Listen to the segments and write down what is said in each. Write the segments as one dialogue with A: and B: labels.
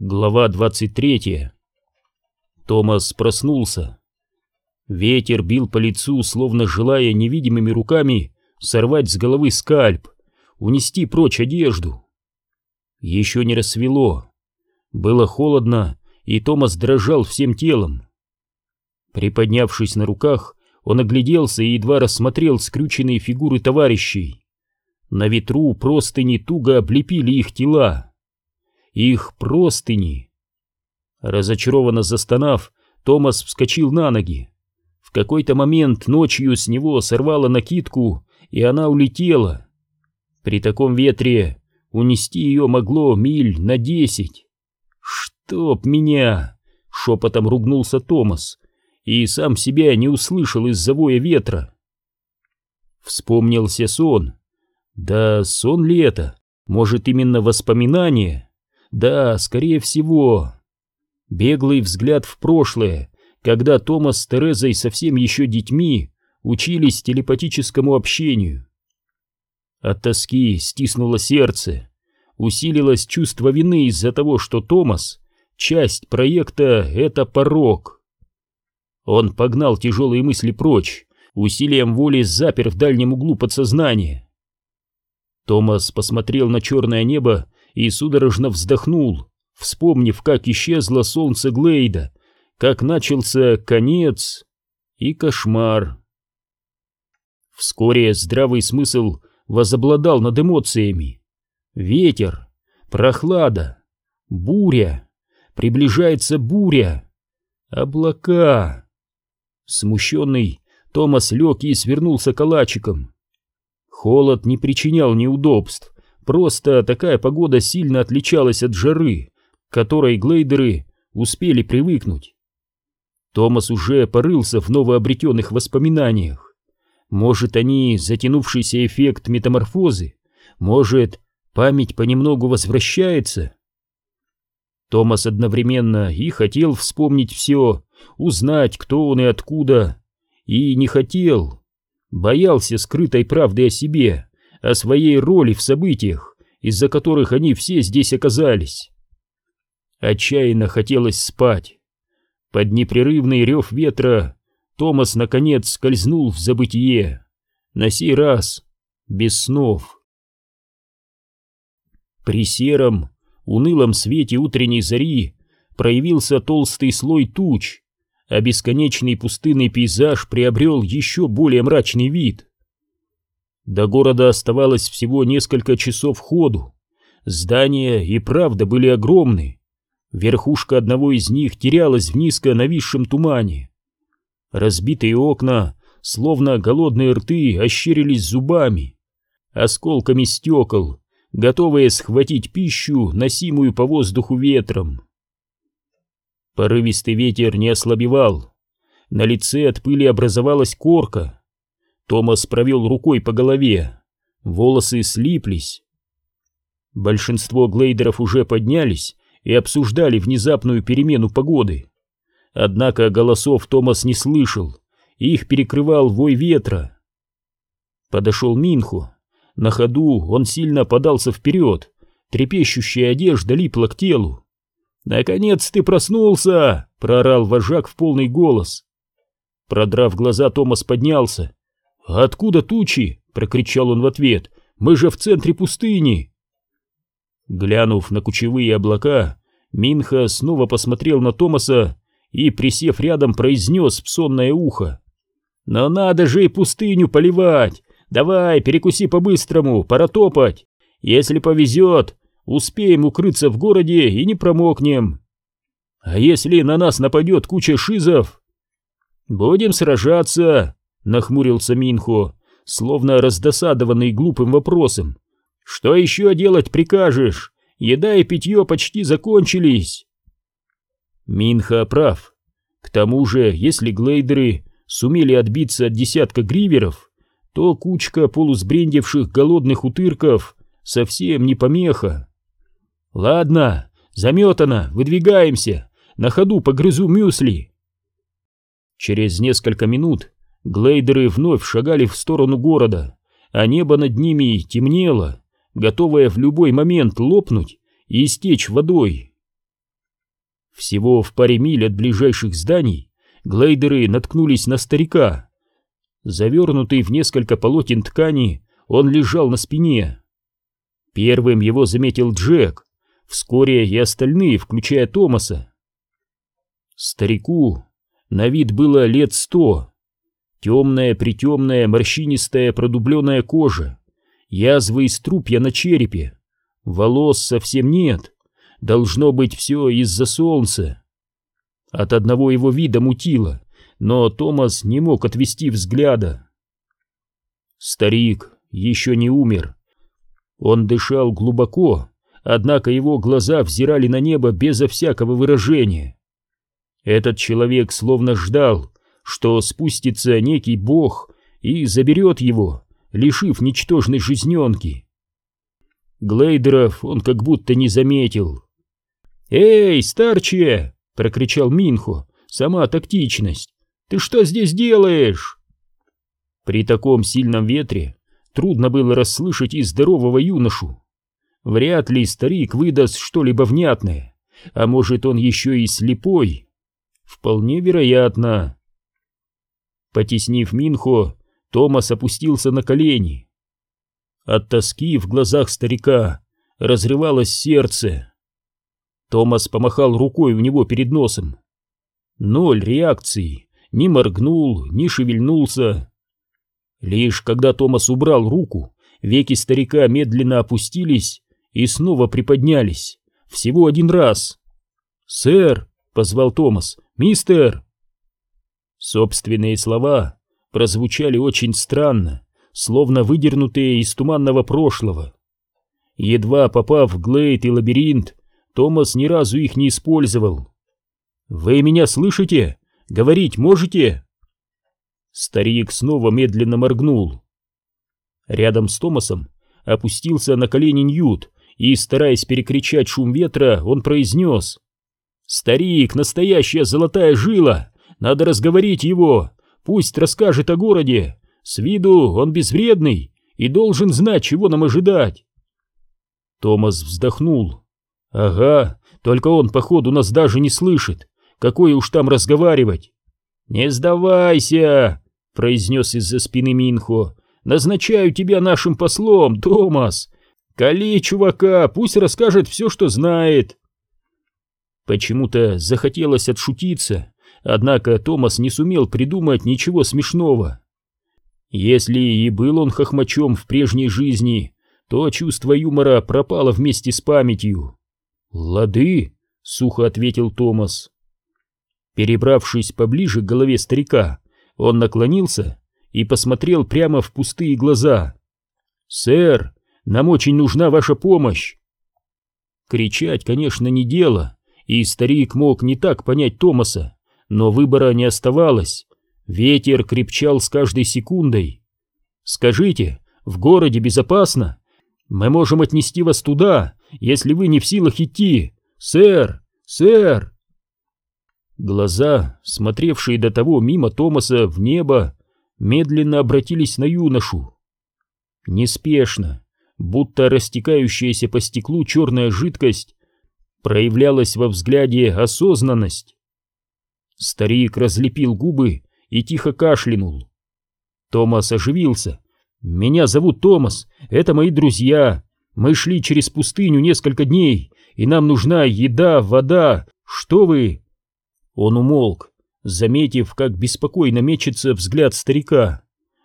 A: Глава 23 Томас проснулся. Ветер бил по лицу, словно желая невидимыми руками сорвать с головы скальп, унести прочь одежду. Еще не рассвело. Было холодно, и Томас дрожал всем телом. Приподнявшись на руках, он огляделся и едва рассмотрел скрюченные фигуры товарищей. На ветру простыни туго облепили их тела их простыни. Разочарованно застонав, Томас вскочил на ноги. В какой-то момент ночью с него сорвало накидку, и она улетела. При таком ветре унести ее могло миль на десять. «Чтоб меня!» — шепотом ругнулся Томас, и сам себя не услышал из-за воя ветра. Вспомнился сон. Да сон ли это? Может, именно воспоминание? Да, скорее всего. Беглый взгляд в прошлое, когда Томас с Терезой совсем еще детьми учились телепатическому общению. От тоски стиснуло сердце, усилилось чувство вины из-за того, что Томас — часть проекта — это порог. Он погнал тяжелые мысли прочь, усилием воли запер в дальнем углу подсознания. Томас посмотрел на черное небо и судорожно вздохнул, вспомнив, как исчезло солнце Глейда, как начался конец и кошмар. Вскоре здравый смысл возобладал над эмоциями. Ветер, прохлада, буря, приближается буря, облака. Смущенный, Томас лег и свернулся калачиком. Холод не причинял неудобств, Просто такая погода сильно отличалась от жары, к которой глейдеры успели привыкнуть. Томас уже порылся в новообретенных воспоминаниях. Может, они затянувшийся эффект метаморфозы? Может, память понемногу возвращается? Томас одновременно и хотел вспомнить все, узнать, кто он и откуда, и не хотел. Боялся скрытой правды о себе, о своей роли в событиях, из-за которых они все здесь оказались. Отчаянно хотелось спать. Под непрерывный рев ветра Томас наконец скользнул в забытие, на сей раз без снов. При сером, унылом свете утренней зари проявился толстый слой туч, а бесконечный пустынный пейзаж приобрел еще более мрачный вид. До города оставалось всего несколько часов ходу. Здания и правда были огромны. Верхушка одного из них терялась в низко нависшем тумане. Разбитые окна, словно голодные рты, ощерились зубами, осколками стекол, готовые схватить пищу, носимую по воздуху ветром. Порывистый ветер не ослабевал. На лице от пыли образовалась корка, Томас провел рукой по голове. Волосы слиплись. Большинство глейдеров уже поднялись и обсуждали внезапную перемену погоды. Однако голосов Томас не слышал, их перекрывал вой ветра. Подошел Минху. На ходу он сильно подался вперед, трепещущая одежда липла к телу. «Наконец ты проснулся!» — проорал вожак в полный голос. Продрав глаза, Томас поднялся откуда тучи?» — прокричал он в ответ. «Мы же в центре пустыни!» Глянув на кучевые облака, Минха снова посмотрел на Томаса и, присев рядом, произнес в сонное ухо. «Но надо же и пустыню поливать! Давай, перекуси по-быстрому, пора топать! Если повезет, успеем укрыться в городе и не промокнем! А если на нас нападет куча шизов?» «Будем сражаться!» Нахмурился Минхо, словно раздосадованный глупым вопросом. «Что еще делать прикажешь? Еда и питье почти закончились!» Минха прав. К тому же, если глейдеры сумели отбиться от десятка гриверов, то кучка полусбрендевших голодных утырков совсем не помеха. «Ладно, заметано, выдвигаемся, на ходу погрызу мюсли!» Через несколько минут Глейдеры вновь шагали в сторону города, а небо над ними темнело, готовое в любой момент лопнуть и истечь водой. Всего в паре миль от ближайших зданий глейдеры наткнулись на старика. Завернутый в несколько полотен ткани, он лежал на спине. Первым его заметил Джек, вскоре и остальные, включая Томаса. Старику на вид было лет сто. Темная, притемная, морщинистая, продубленная кожа, язвы и струпья на черепе, волос совсем нет, должно быть все из-за солнца. От одного его вида мутило, но Томас не мог отвести взгляда. Старик еще не умер. Он дышал глубоко, однако его глаза взирали на небо безо всякого выражения. Этот человек словно ждал, что спустится некий бог и заберет его, лишив ничтожной жизненки. Глейдеров он как будто не заметил. «Эй, старче!» — прокричал Минхо. «Сама тактичность! Ты что здесь делаешь?» При таком сильном ветре трудно было расслышать и здорового юношу. Вряд ли старик выдаст что-либо внятное, а может он еще и слепой. Вполне вероятно. Потеснив Минхо, Томас опустился на колени. От тоски в глазах старика разрывалось сердце. Томас помахал рукой у него перед носом. Ноль реакции, ни моргнул, ни шевельнулся. Лишь когда Томас убрал руку, веки старика медленно опустились и снова приподнялись. Всего один раз. «Сэр!» — позвал Томас. «Мистер!» Собственные слова прозвучали очень странно, словно выдернутые из туманного прошлого. Едва попав в Глейд и лабиринт, Томас ни разу их не использовал. «Вы меня слышите? Говорить можете?» Старик снова медленно моргнул. Рядом с Томасом опустился на колени Ньют, и, стараясь перекричать шум ветра, он произнес «Старик, настоящая золотая жила! Надо разговорить его! Пусть расскажет о городе! С виду он безвредный и должен знать, чего нам ожидать!» Томас вздохнул. «Ага, только он, походу, нас даже не слышит. Какое уж там разговаривать!» «Не сдавайся!» — произнес из-за спины Минхо. «Назначаю тебя нашим послом, Томас! Кали чувака, пусть расскажет все, что знает!» Почему-то захотелось отшутиться, однако Томас не сумел придумать ничего смешного. Если и был он хохмачом в прежней жизни, то чувство юмора пропало вместе с памятью. «Лады», — сухо ответил Томас. Перебравшись поближе к голове старика, он наклонился и посмотрел прямо в пустые глаза. «Сэр, нам очень нужна ваша помощь!» Кричать, конечно, не дело, и старик мог не так понять Томаса, но выбора не оставалось. Ветер крепчал с каждой секундой. «Скажите, в городе безопасно? Мы можем отнести вас туда, если вы не в силах идти. Сэр! Сэр!» Глаза, смотревшие до того мимо Томаса в небо, медленно обратились на юношу. Неспешно, будто растекающаяся по стеклу черная жидкость, проявлялась во взгляде осознанность. Старик разлепил губы и тихо кашлянул. Томас оживился. «Меня зовут Томас, это мои друзья. Мы шли через пустыню несколько дней, и нам нужна еда, вода. Что вы?» Он умолк, заметив, как беспокойно мечется взгляд старика.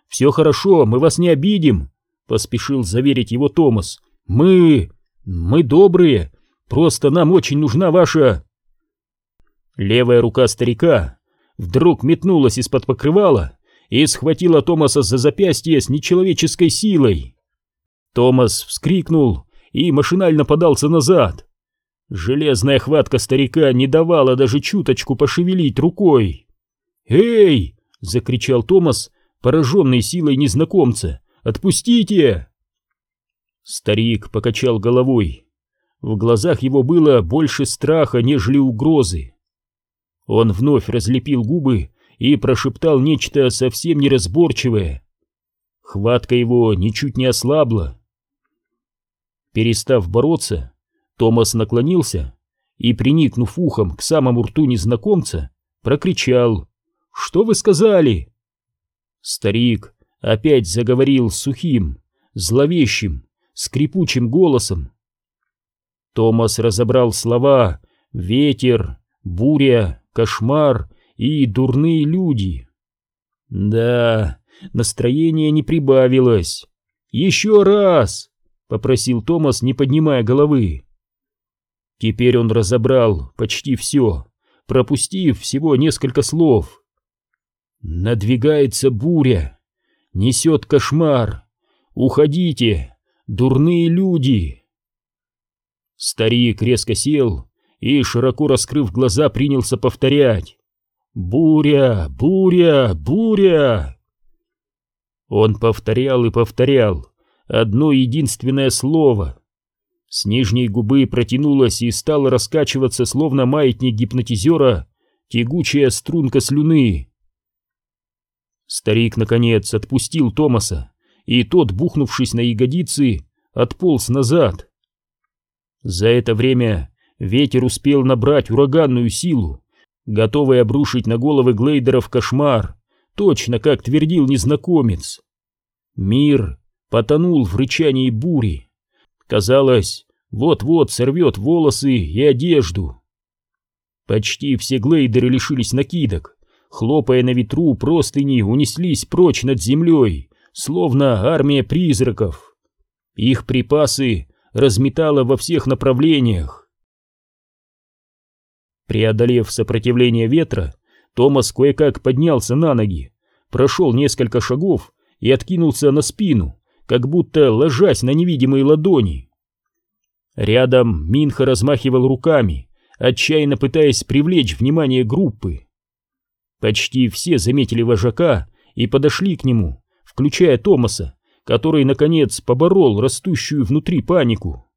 A: «Все хорошо, мы вас не обидим», — поспешил заверить его Томас. «Мы... мы добрые, просто нам очень нужна ваша...» Левая рука старика вдруг метнулась из-под покрывала и схватила Томаса за запястье с нечеловеческой силой. Томас вскрикнул и машинально подался назад. Железная хватка старика не давала даже чуточку пошевелить рукой. «Эй!» — закричал Томас, пораженный силой незнакомца. «Отпустите!» Старик покачал головой. В глазах его было больше страха, нежели угрозы. Он вновь разлепил губы и прошептал нечто совсем неразборчивое. Хватка его ничуть не ослабла. Перестав бороться, Томас наклонился и, приникнув ухом к самому рту незнакомца, прокричал «Что вы сказали?» Старик опять заговорил сухим, зловещим, скрипучим голосом. Томас разобрал слова «ветер», «буря», «кошмар» и «дурные люди». Да, настроение не прибавилось. «Еще раз!» — попросил Томас, не поднимая головы. Теперь он разобрал почти все, пропустив всего несколько слов. «Надвигается буря, несет кошмар, уходите, дурные люди!» Старик резко сел и, широко раскрыв глаза, принялся повторять. «Буря! Буря! Буря!» Он повторял и повторял одно единственное слово. С нижней губы протянулась и стала раскачиваться, словно маятник гипнотизера, тягучая струнка слюны. Старик, наконец, отпустил Томаса, и тот, бухнувшись на ягодицы, отполз назад. За это время ветер успел набрать ураганную силу, готовый обрушить на головы глейдеров кошмар, точно как твердил незнакомец. Мир потонул в рычании бури. Казалось, вот-вот сорвет волосы и одежду. Почти все глейдеры лишились накидок, хлопая на ветру, простыни унеслись прочь над землей, словно армия призраков. Их припасы разметало во всех направлениях. Преодолев сопротивление ветра, Томас кое-как поднялся на ноги, прошел несколько шагов и откинулся на спину, как будто ложась на невидимые ладони. Рядом Минха размахивал руками, отчаянно пытаясь привлечь внимание группы. Почти все заметили вожака и подошли к нему, включая Томаса, который, наконец, поборол растущую внутри панику.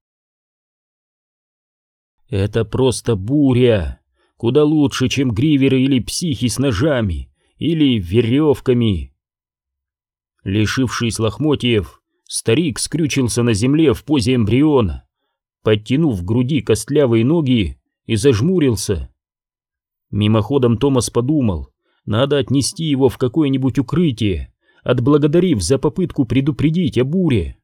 A: «Это просто буря! Куда лучше, чем гриверы или психи с ножами, или веревками!» Лишившись лохмотьев, старик скрючился на земле в позе эмбриона, подтянув в груди костлявые ноги и зажмурился. Мимоходом Томас подумал, надо отнести его в какое-нибудь укрытие, отблагодарив за попытку предупредить о буре.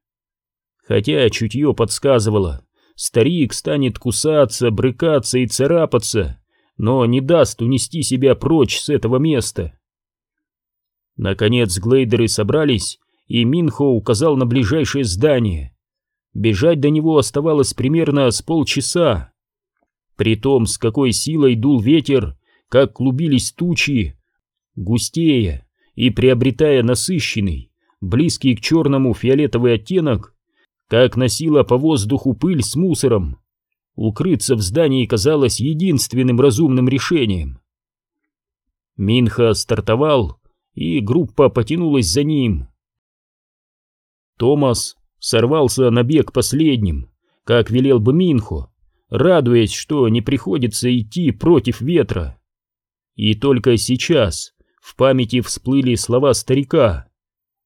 A: Хотя чутье подсказывало, старик станет кусаться, брыкаться и царапаться, но не даст унести себя прочь с этого места. Наконец глейдеры собрались, и Минхо указал на ближайшее здание. Бежать до него оставалось примерно с полчаса. При том, с какой силой дул ветер, как клубились тучи, густее, и приобретая насыщенный, близкий к черному фиолетовый оттенок, как носила по воздуху пыль с мусором. Укрыться в здании казалось единственным разумным решением. Минха стартовал, и группа потянулась за ним. Томас сорвался на бег последним, как велел бы Минхо, радуясь, что не приходится идти против ветра. И только сейчас в памяти всплыли слова старика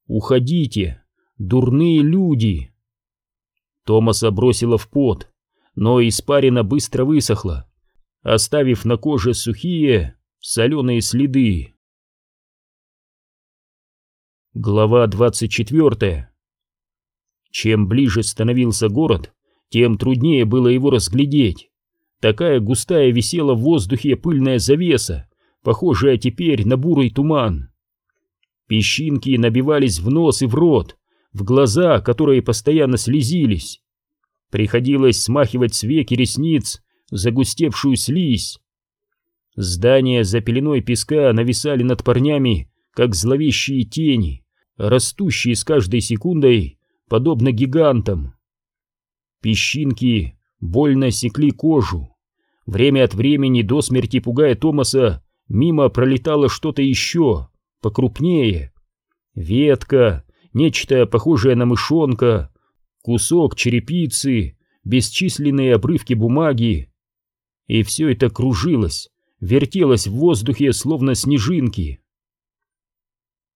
A: «Уходите, дурные люди!» Томаса бросило в пот, но испарина быстро высохла, оставив на коже сухие, соленые следы. Глава 24 Чем ближе становился город, тем труднее было его разглядеть. Такая густая висела в воздухе пыльная завеса, похожая теперь на бурый туман. Песчинки набивались в нос и в рот, в глаза, которые постоянно слезились. Приходилось смахивать с веки ресниц загустевшую слизь. Здания за пеленой песка нависали над парнями, как зловещие тени, растущие с каждой секундой, подобно гигантам. Песчинки больно секли кожу. Время от времени до смерти пугая Томаса, Мимо пролетало что-то еще, покрупнее. Ветка, нечто похожее на мышонка, кусок черепицы, бесчисленные обрывки бумаги. И все это кружилось, вертелось в воздухе, словно снежинки.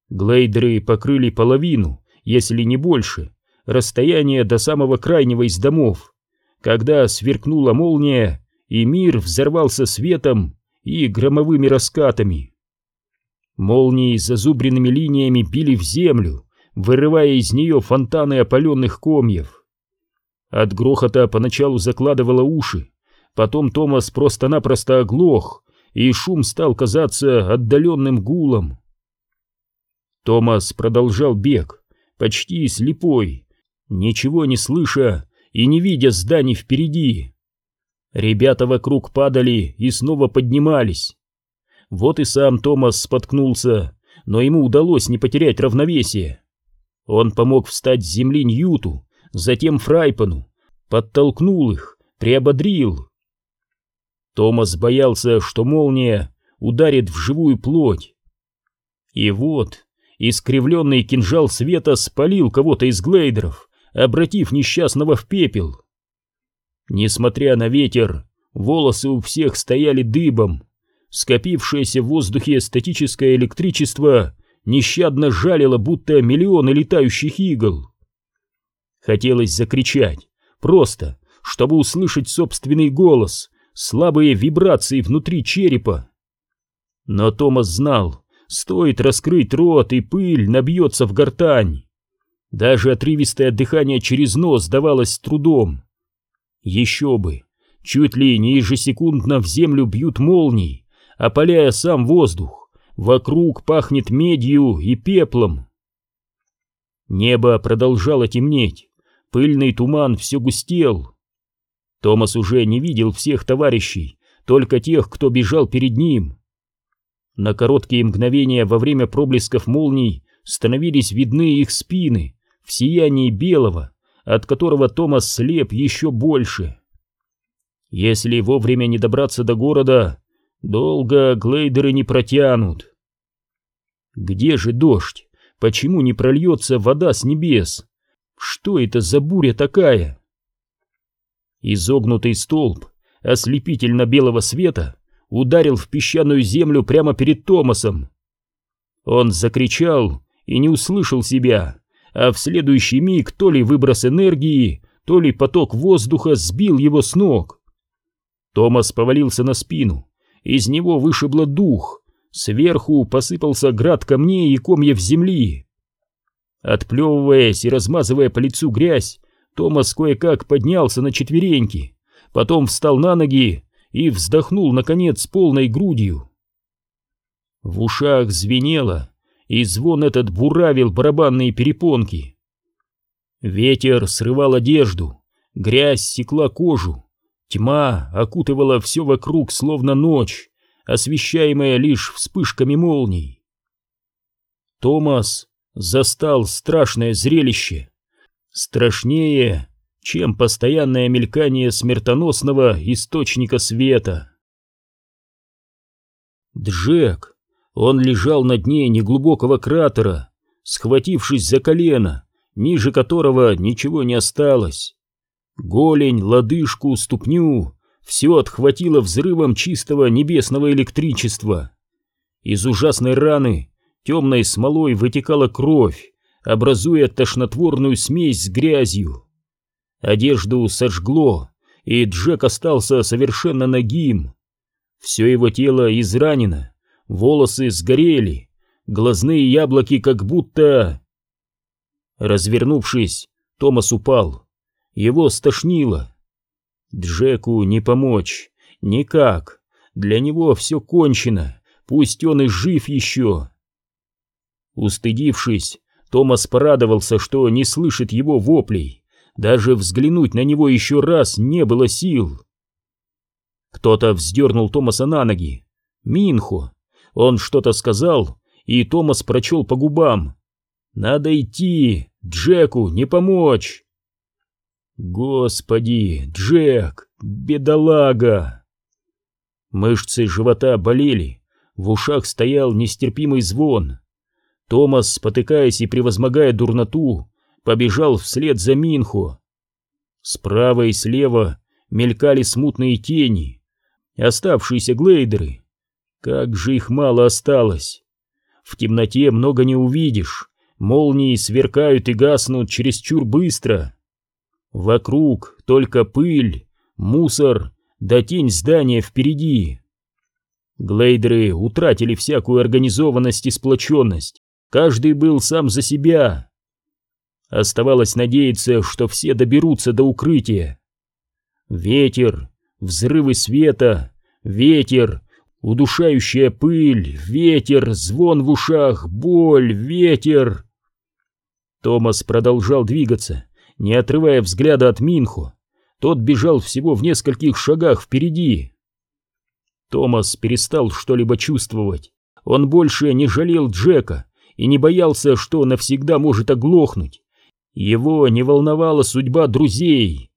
A: Глейдеры покрыли половину, если не больше, расстояние до самого крайнего из домов, когда сверкнула молния, и мир взорвался светом и громовыми раскатами. Молнии с зазубренными линиями били в землю, вырывая из нее фонтаны опаленных комьев. От грохота поначалу закладывало уши, потом Томас просто-напросто оглох, и шум стал казаться отдаленным гулом. Томас продолжал бег, почти слепой, ничего не слыша и не видя зданий впереди. Ребята вокруг падали и снова поднимались. Вот и сам Томас споткнулся, но ему удалось не потерять равновесие. Он помог встать с земли Ньюту, затем Фрайпану, подтолкнул их, приободрил. Томас боялся, что молния ударит в живую плоть. И вот искривленный кинжал света спалил кого-то из глейдеров, обратив несчастного в пепел. Несмотря на ветер, волосы у всех стояли дыбом. Скопившееся в воздухе статическое электричество нещадно жалило, будто миллионы летающих игл. Хотелось закричать, просто, чтобы услышать собственный голос, слабые вибрации внутри черепа. Но Томас знал, стоит раскрыть рот, и пыль набьется в гортань. Даже отрывистое дыхание через нос давалось трудом. Еще бы, чуть ли не ежесекундно в землю бьют молнии, опаляя сам воздух. Вокруг пахнет медью и пеплом. Небо продолжало темнеть, пыльный туман все густел. Томас уже не видел всех товарищей, только тех, кто бежал перед ним. На короткие мгновения во время проблесков молний становились видны их спины в сиянии белого, от которого Томас слеп еще больше. Если вовремя не добраться до города, Долго глейдеры не протянут. Где же дождь? Почему не прольется вода с небес? Что это за буря такая? Изогнутый столб ослепительно-белого света ударил в песчаную землю прямо перед Томасом. Он закричал и не услышал себя, а в следующий миг то ли выброс энергии, то ли поток воздуха сбил его с ног. Томас повалился на спину, из него вышибло дух, сверху посыпался град камней и комьев земли. Отплевываясь и размазывая по лицу грязь, Томас кое-как поднялся на четвереньки, потом встал на ноги и вздохнул, наконец, полной грудью. В ушах звенело, и звон этот буравил барабанные перепонки. Ветер срывал одежду, грязь секла кожу, Тьма окутывала все вокруг, словно ночь, освещаемая лишь вспышками молний. Томас застал страшное зрелище, страшнее, чем постоянное мелькание смертоносного источника света. Джек, он лежал на дне неглубокого кратера, схватившись за колено, ниже которого ничего не осталось. Голень, лодыжку, ступню — все отхватило взрывом чистого небесного электричества. Из ужасной раны темной смолой вытекала кровь, образуя тошнотворную смесь с грязью. Одежду сожгло, и Джек остался совершенно нагим. Все его тело изранено, волосы сгорели, глазные яблоки как будто... Развернувшись, Томас упал его стошнило. Джеку не помочь, никак. Для него все кончено, пусть он и жив еще. Устыдившись, Томас порадовался, что не слышит его воплей. Даже взглянуть на него еще раз не было сил. Кто-то вздернул Томаса на ноги. Минхо. Он что-то сказал, и Томас прочел по губам. «Надо идти, Джеку не помочь!» Господи, Джек, бедолага! Мышцы живота болели, в ушах стоял нестерпимый звон. Томас, спотыкаясь и превозмогая дурноту, побежал вслед за Минхо. Справа и слева мелькали смутные тени, оставшиеся глейдеры. Как же их мало осталось! В темноте много не увидишь, молнии сверкают и гаснут чересчур быстро. Вокруг только пыль, мусор, да тень здания впереди. Глейдеры утратили всякую организованность и сплоченность, каждый был сам за себя. Оставалось надеяться, что все доберутся до укрытия. Ветер, взрывы света, ветер, удушающая пыль, ветер, звон в ушах, боль, ветер. Томас продолжал двигаться, не отрывая взгляда от Минху. Тот бежал всего в нескольких шагах впереди. Томас перестал что-либо чувствовать. Он больше не жалел Джека и не боялся, что навсегда может оглохнуть. Его не волновала судьба друзей.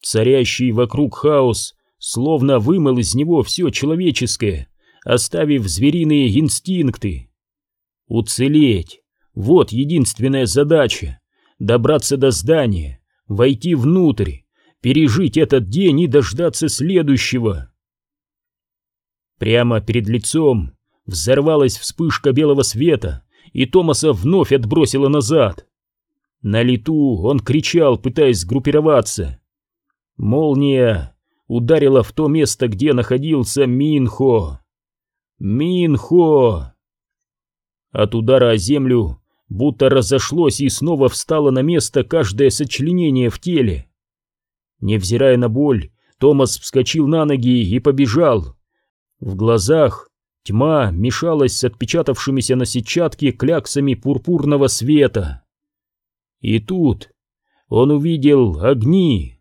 A: Царящий вокруг хаос словно вымыл из него все человеческое, оставив звериные инстинкты. Уцелеть — вот единственная задача — добраться до здания, войти внутрь, пережить этот день и дождаться следующего. Прямо перед лицом взорвалась вспышка белого света, и Томаса вновь отбросило назад. На лету он кричал, пытаясь сгруппироваться. Молния ударила в то место, где находился Минхо. Минхо! От удара о землю будто разошлось и снова встало на место каждое сочленение в теле. Невзирая на боль, Томас вскочил на ноги и побежал. В глазах тьма мешалась с отпечатавшимися на сетчатке кляксами пурпурного света. И тут он увидел огни.